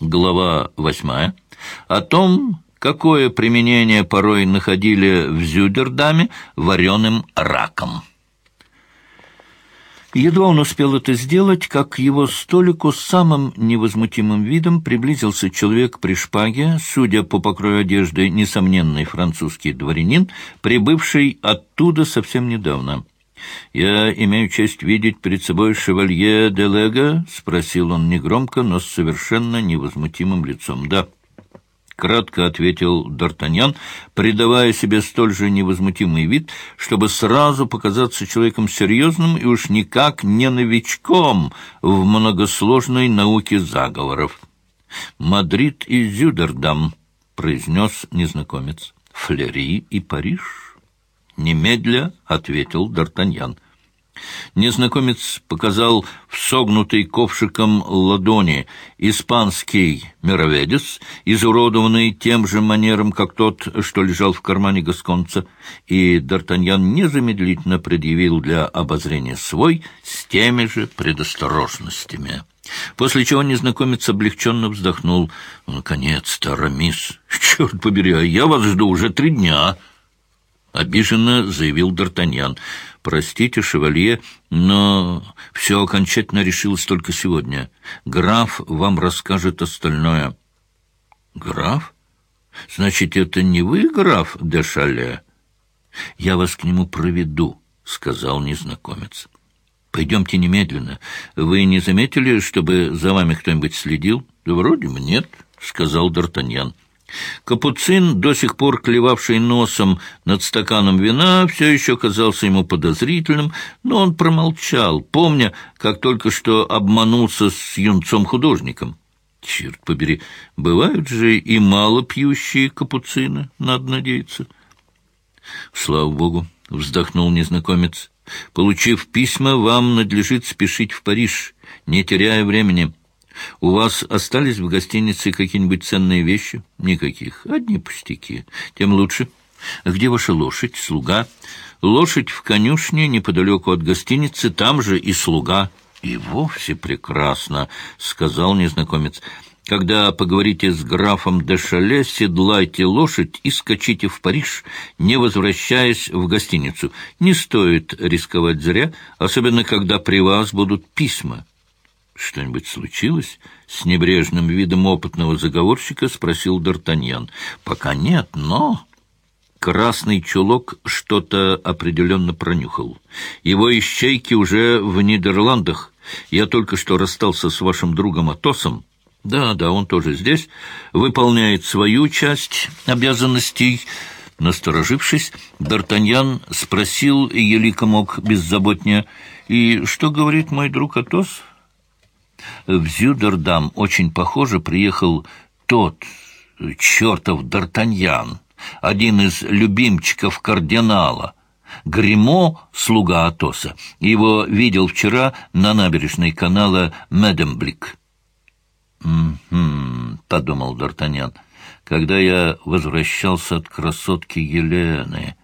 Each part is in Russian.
Глава восьмая. О том, какое применение порой находили в Зюдердаме вареным раком. Едва он успел это сделать, как к его столику с самым невозмутимым видом приблизился человек при шпаге, судя по покрою одежды, несомненный французский дворянин, прибывший оттуда совсем недавно. «Я имею честь видеть перед собой шевалье де Лего?» — спросил он негромко, но с совершенно невозмутимым лицом. «Да». Кратко ответил Д'Артаньян, придавая себе столь же невозмутимый вид, чтобы сразу показаться человеком серьезным и уж никак не новичком в многосложной науке заговоров. «Мадрид и Зюдердам», — произнес незнакомец. «Флери и Париж». «Немедля», — ответил Д'Артаньян. Незнакомец показал в согнутой ковшиком ладони испанский мироведец, изуродованный тем же манером, как тот, что лежал в кармане гасконца, и Д'Артаньян незамедлительно предъявил для обозрения свой с теми же предосторожностями. После чего незнакомец облегченно вздохнул. «Наконец-то, Рамис! Черт побери, а я вас жду уже три дня!» — обиженно заявил Д'Артаньян. «Простите, шевалье, но все окончательно решилось только сегодня. Граф вам расскажет остальное». «Граф? Значит, это не вы, граф де Шале?» «Я вас к нему проведу», — сказал незнакомец. «Пойдемте немедленно. Вы не заметили, чтобы за вами кто-нибудь следил?» «Да вроде бы нет», — сказал Д'Артаньян. Капуцин, до сих пор клевавший носом над стаканом вина, все еще казался ему подозрительным, но он промолчал, помня, как только что обманулся с юнцом-художником. Черт побери, бывают же и мало пьющие капуцины, надо надеяться. Слава богу, вздохнул незнакомец. Получив письма, вам надлежит спешить в Париж, не теряя времени. У вас остались в гостинице какие-нибудь ценные вещи? Никаких. Одни пустяки. Тем лучше. Где ваша лошадь, слуга? Лошадь в конюшне неподалеку от гостиницы, там же и слуга. И вовсе прекрасно, — сказал незнакомец. Когда поговорите с графом де Шале, седлайте лошадь и скачите в Париж, не возвращаясь в гостиницу. Не стоит рисковать зря, особенно когда при вас будут письма. «Что-нибудь случилось?» — с небрежным видом опытного заговорщика спросил Д'Артаньян. «Пока нет, но...» Красный чулок что-то определенно пронюхал. Его ищейки уже в Нидерландах. Я только что расстался с вашим другом Атосом. Да, да, он тоже здесь. Выполняет свою часть обязанностей. Насторожившись, Д'Артаньян спросил, елико мог беззаботнее, «И что говорит мой друг Атос?» В Зюдердам очень похоже приехал тот чертов Д'Артаньян, один из любимчиков кардинала. Гримо, слуга Атоса, его видел вчера на набережной канала Медемблик. «М-м-м», подумал Д'Артаньян, — «когда я возвращался от красотки Елены».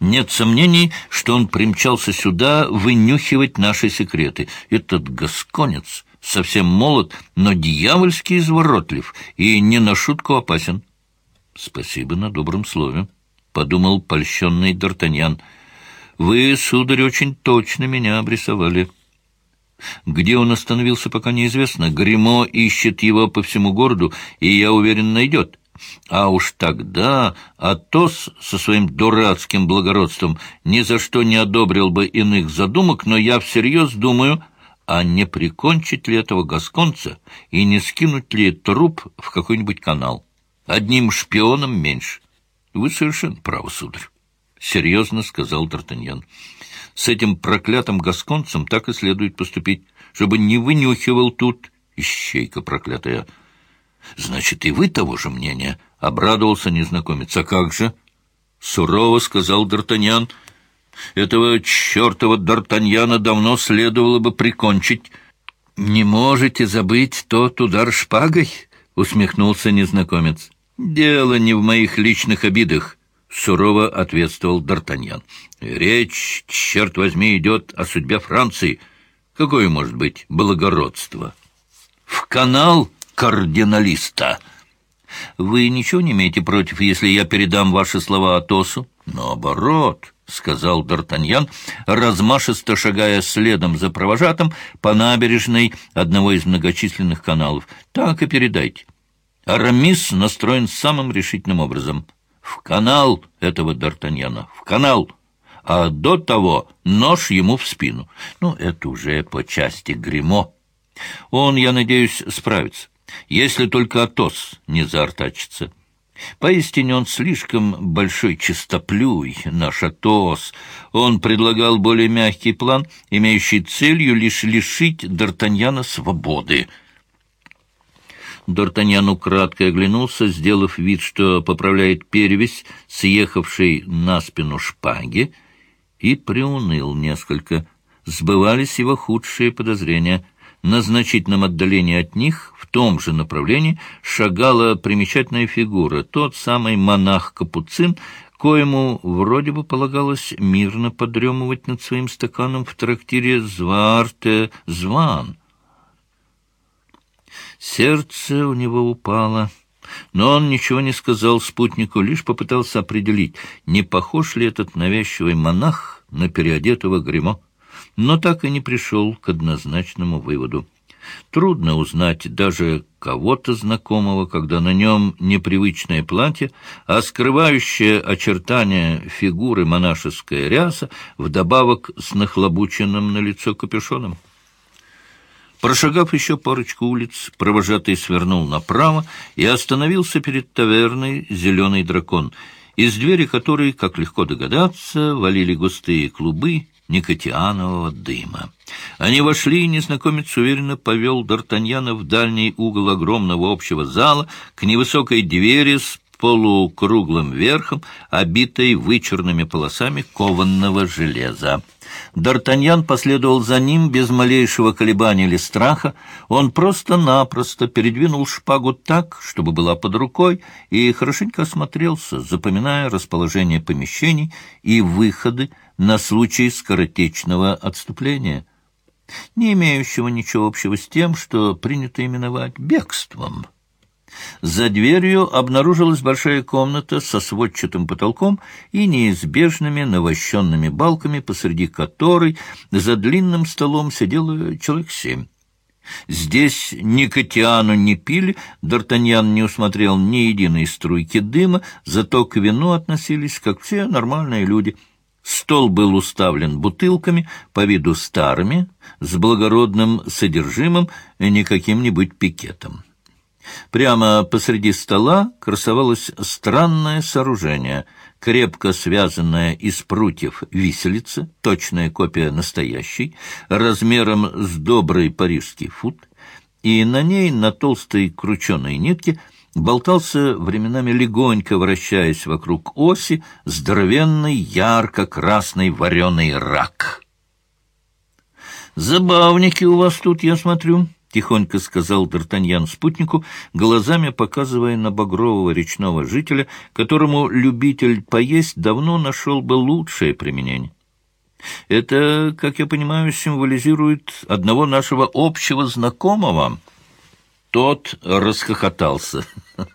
Нет сомнений, что он примчался сюда вынюхивать наши секреты. Этот гасконец совсем молод, но дьявольски изворотлив и не на шутку опасен. — Спасибо на добром слове, — подумал польщенный Д'Артаньян. — Вы, сударь, очень точно меня обрисовали. Где он остановился, пока неизвестно. Гримо ищет его по всему городу, и, я уверен, найдет. А уж тогда Атос со своим дурацким благородством ни за что не одобрил бы иных задумок, но я всерьез думаю а не прикончить ли этого гасконца и не скинуть ли труп в какой-нибудь канал. Одним шпионом меньше. Вы совершенно правы, сударь. — серьезно сказал Д'Артаньян. — С этим проклятым гасконцем так и следует поступить, чтобы не вынюхивал тут ищейка проклятая. — Значит, и вы того же мнения? — обрадовался незнакомец. — А как же? — сурово сказал Д'Артаньян. — этого чертова Д'Артаньяна давно следовало бы прикончить. — Не можете забыть тот удар шпагой? — усмехнулся незнакомец. — Дело не в моих личных обидах, — сурово ответствовал Д'Артаньян. — Речь, черт возьми, идет о судьбе Франции. Какое может быть благородство? — В канал! кардиналиста. Вы ничего не имеете против, если я передам ваши слова Атосу? Наоборот, — сказал Д'Артаньян, размашисто шагая следом за провожатым по набережной одного из многочисленных каналов. Так и передайте. Арамис настроен самым решительным образом. В канал этого Д'Артаньяна, в канал а до того нож ему в спину. Ну, это уже по части гримо. Он, я надеюсь, справится, если только Атос не заортачится. Поистине он слишком большой чистоплюй, наш Атос. Он предлагал более мягкий план, имеющий целью лишь лишить Д'Артаньяна свободы. Д'Артаньян украдкой оглянулся, сделав вид, что поправляет перевесь, съехавшей на спину шпаги, и приуныл несколько. Сбывались его худшие подозрения. На значительном отдалении от них, в том же направлении, шагала примечательная фигура, тот самый монах-капуцин, коему вроде бы полагалось мирно подремывать над своим стаканом в трактире «Зварте Зван». Сердце у него упало, но он ничего не сказал спутнику, лишь попытался определить, не похож ли этот навязчивый монах на переодетого гримо, но так и не пришел к однозначному выводу. Трудно узнать даже кого-то знакомого, когда на нем непривычное платье, а скрывающее очертания фигуры монашеская ряса, вдобавок с нахлобученным на лицо капюшоном. Прошагав еще парочку улиц, провожатый свернул направо и остановился перед таверной «Зеленый дракон», из двери которой, как легко догадаться, валили густые клубы никотианового дыма. Они вошли, и незнакомец уверенно повел Д'Артаньяна в дальний угол огромного общего зала к невысокой двери с полукруглым верхом, обитой вычурными полосами кованного железа. Д'Артаньян последовал за ним без малейшего колебания или страха. Он просто-напросто передвинул шпагу так, чтобы была под рукой, и хорошенько осмотрелся, запоминая расположение помещений и выходы на случай скоротечного отступления, не имеющего ничего общего с тем, что принято именовать бегством. За дверью обнаружилась большая комната со сводчатым потолком и неизбежными навощенными балками, посреди которой за длинным столом сидело человек семь. Здесь ни Катиану не пили, Д'Артаньян не усмотрел ни единой струйки дыма, зато к вину относились, как все нормальные люди. Стол был уставлен бутылками, по виду старыми, с благородным содержимым, не каким-нибудь пикетом. Прямо посреди стола красовалось странное сооружение, крепко связанное из прутьев виселица, точная копия настоящей, размером с добрый парижский фут, и на ней, на толстой крученой нитке, болтался временами легонько, вращаясь вокруг оси, здоровенный ярко-красный вареный рак. «Забавники у вас тут, я смотрю», — тихонько сказал Д'Артаньян спутнику, глазами показывая на багрового речного жителя, которому любитель поесть давно нашел бы лучшее применение. Это, как я понимаю, символизирует одного нашего общего знакомого. Тот расхохотался.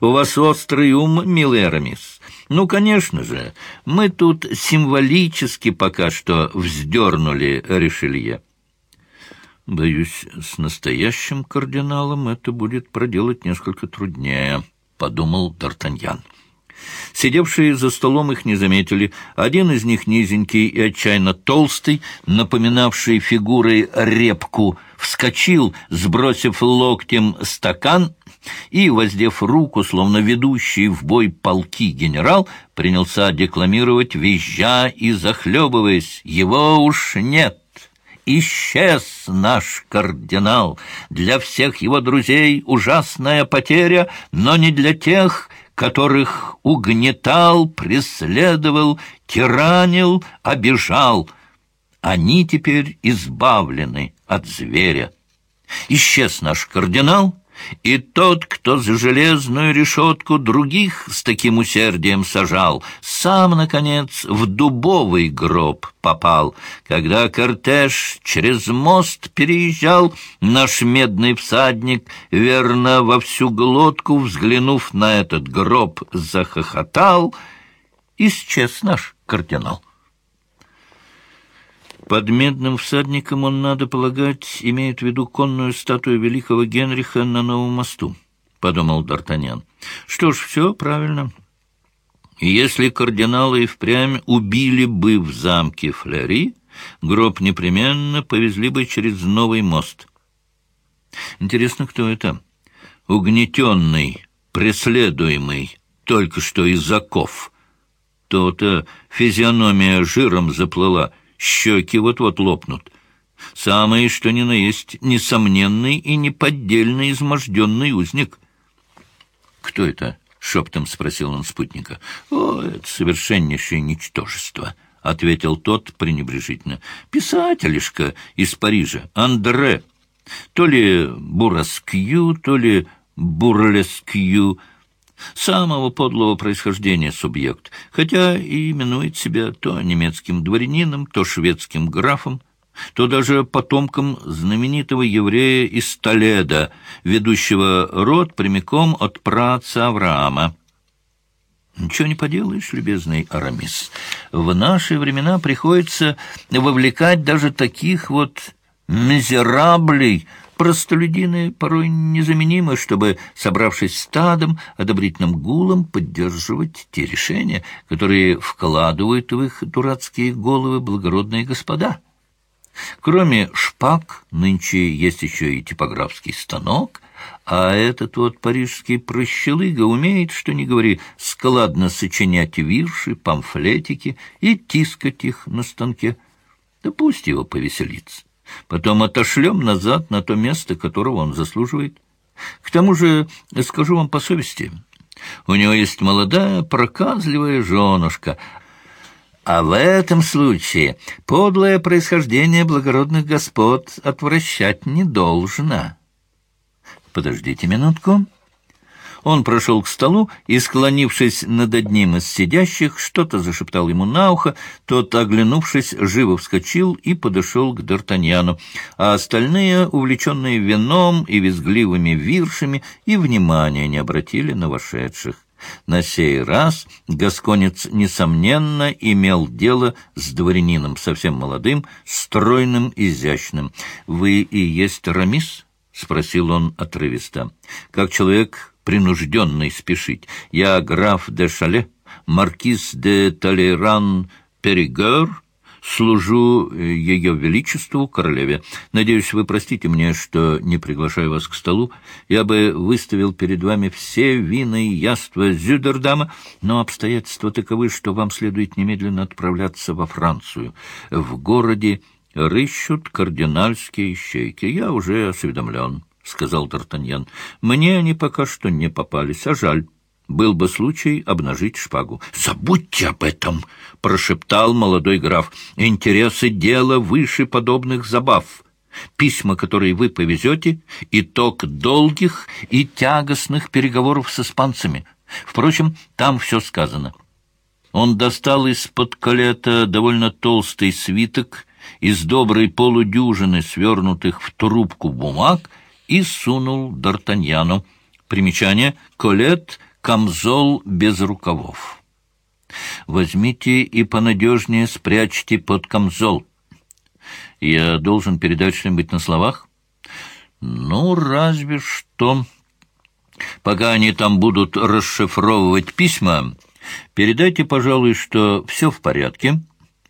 «У вас острый ум, милый Арамис. Ну, конечно же, мы тут символически пока что вздернули Ришелье». Боюсь, с настоящим кардиналом это будет проделать несколько труднее, — подумал Д'Артаньян. Сидевшие за столом их не заметили. Один из них, низенький и отчаянно толстый, напоминавший фигурой репку, вскочил, сбросив локтем стакан и, воздев руку, словно ведущий в бой полки генерал, принялся декламировать, визжа и захлебываясь. «Его уж нет!» Исчез наш кардинал. Для всех его друзей ужасная потеря, но не для тех, которых угнетал, преследовал, тиранил, обижал. Они теперь избавлены от зверя. Исчез наш кардинал, И тот, кто за железную решетку других с таким усердием сажал, сам, наконец, в дубовый гроб попал. Когда кортеж через мост переезжал, наш медный всадник, верно, во всю глотку, взглянув на этот гроб, захохотал, исчез наш кардинал. Под медным всадником он, надо полагать, имеет в виду конную статую великого Генриха на Новом мосту, — подумал Д'Артаньян. Что ж, все правильно. Если кардиналы и впрямь убили бы в замке Флери, гроб непременно повезли бы через Новый мост. Интересно, кто это? Угнетенный, преследуемый, только что из оков. То-то физиономия жиром заплыла — щеки вот-вот лопнут. Самый, что ни на есть, несомненный и неподдельный изможденный узник. «Кто это?» — шептом спросил он спутника. «О, это совершеннейшее ничтожество», — ответил тот пренебрежительно. «Писателишка из Парижа, Андре. То ли Бураскью, то ли Бурлескью» самого подлого происхождения субъект, хотя и именует себя то немецким дворянином, то шведским графом, то даже потомком знаменитого еврея из Толеда, ведущего род прямиком от праца Авраама. Ничего не поделаешь, любезный Арамис. В наши времена приходится вовлекать даже таких вот мизераблей, Простолюдины порой незаменимы, чтобы, собравшись стадом, одобрительным гулом поддерживать те решения, которые вкладывают в их дурацкие головы благородные господа. Кроме шпаг, нынче есть еще и типографский станок, а этот вот парижский прощелыга умеет, что ни говори, складно сочинять вирши, памфлетики и тискать их на станке. Да пусть его повеселится. Потом отошлем назад на то место, которого он заслуживает. К тому же, скажу вам по совести, у него есть молодая проказливая женушка, а в этом случае подлое происхождение благородных господ отвращать не должно. Подождите минутку. Он прошел к столу и, склонившись над одним из сидящих, что-то зашептал ему на ухо, тот, оглянувшись, живо вскочил и подошел к Д'Артаньяну, а остальные, увлеченные вином и визгливыми виршами, и внимания не обратили на вошедших. На сей раз Гасконец, несомненно, имел дело с дворянином, совсем молодым, стройным, изящным. «Вы и есть Рамис?» — спросил он отрывисто. «Как человек принужденный спешить. Я граф де Шале, маркиз де Толеран Перегер, служу э, ее величеству королеве. Надеюсь, вы простите мне, что не приглашаю вас к столу. Я бы выставил перед вами все вина и яства Зюдердама, но обстоятельства таковы, что вам следует немедленно отправляться во Францию. В городе рыщут кардинальские ищейки. Я уже осведомлен. — сказал Д'Артаньян. — Мне они пока что не попались, а жаль. Был бы случай обнажить шпагу. — Забудьте об этом! — прошептал молодой граф. — Интересы дела выше подобных забав. Письма, которые вы повезете, — итог долгих и тягостных переговоров с испанцами. Впрочем, там все сказано. Он достал из-под колета довольно толстый свиток из доброй полудюжины свернутых в трубку бумаг — и сунул Д'Артаньяну. Примечание «Колет, камзол без рукавов». «Возьмите и понадежнее спрячьте под камзол». «Я должен передать что-нибудь на словах?» «Ну, разве что...» «Пока они там будут расшифровывать письма, передайте, пожалуй, что все в порядке».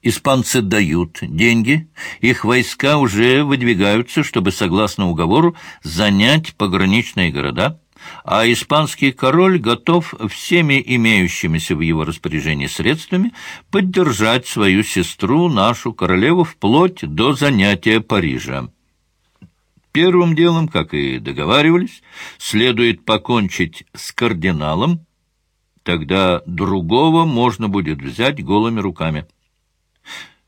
Испанцы дают деньги, их войска уже выдвигаются, чтобы, согласно уговору, занять пограничные города, а испанский король готов всеми имеющимися в его распоряжении средствами поддержать свою сестру, нашу королеву, вплоть до занятия Парижа. Первым делом, как и договаривались, следует покончить с кардиналом, тогда другого можно будет взять голыми руками.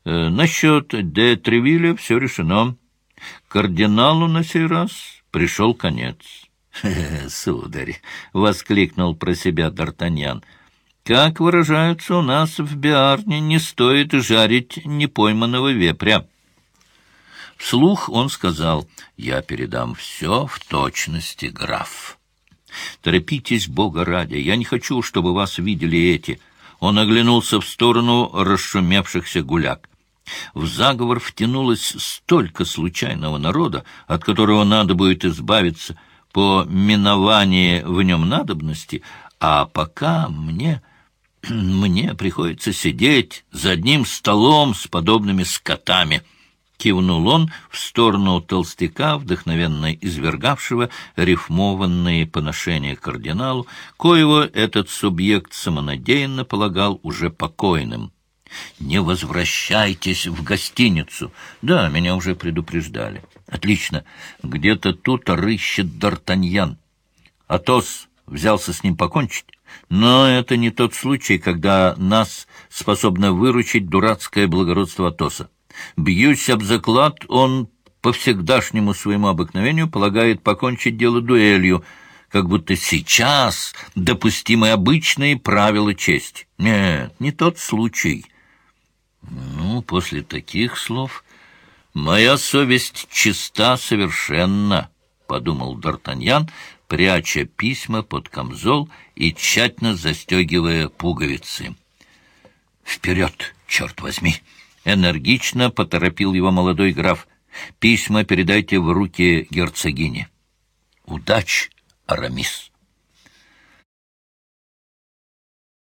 Э, насчет де Тревиля все решено. Кардиналу на сей раз пришел конец. — Сударь! — воскликнул про себя Д'Артаньян. — Как выражаются у нас в Биарне, не стоит жарить непойманного вепря. Вслух он сказал, — Я передам все в точности, граф. Торопитесь, Бога ради, я не хочу, чтобы вас видели эти. Он оглянулся в сторону расшумевшихся гуляк. В заговор втянулось столько случайного народа, от которого надо будет избавиться по миновании в нем надобности, а пока мне... мне приходится сидеть за одним столом с подобными скотами — Кивнул он в сторону толстяка, вдохновенно извергавшего рифмованные поношения кардиналу, коего этот субъект самонадеянно полагал уже покойным. «Не возвращайтесь в гостиницу!» «Да, меня уже предупреждали». «Отлично. Где-то тут рыщет Д'Артаньян. Атос взялся с ним покончить. Но это не тот случай, когда нас способно выручить дурацкое благородство Атоса. Бьюсь об заклад, он по всегдашнему своему обыкновению полагает покончить дело дуэлью, как будто сейчас допустимы обычные правила чести. Нет, не тот случай. Ну, после таких слов моя совесть чиста совершенно, — подумал Д'Артаньян, пряча письма под камзол и тщательно застегивая пуговицы. «Вперед, черт возьми!» Энергично поторопил его молодой граф. «Письма передайте в руки герцогине». «Удач, Арамис!»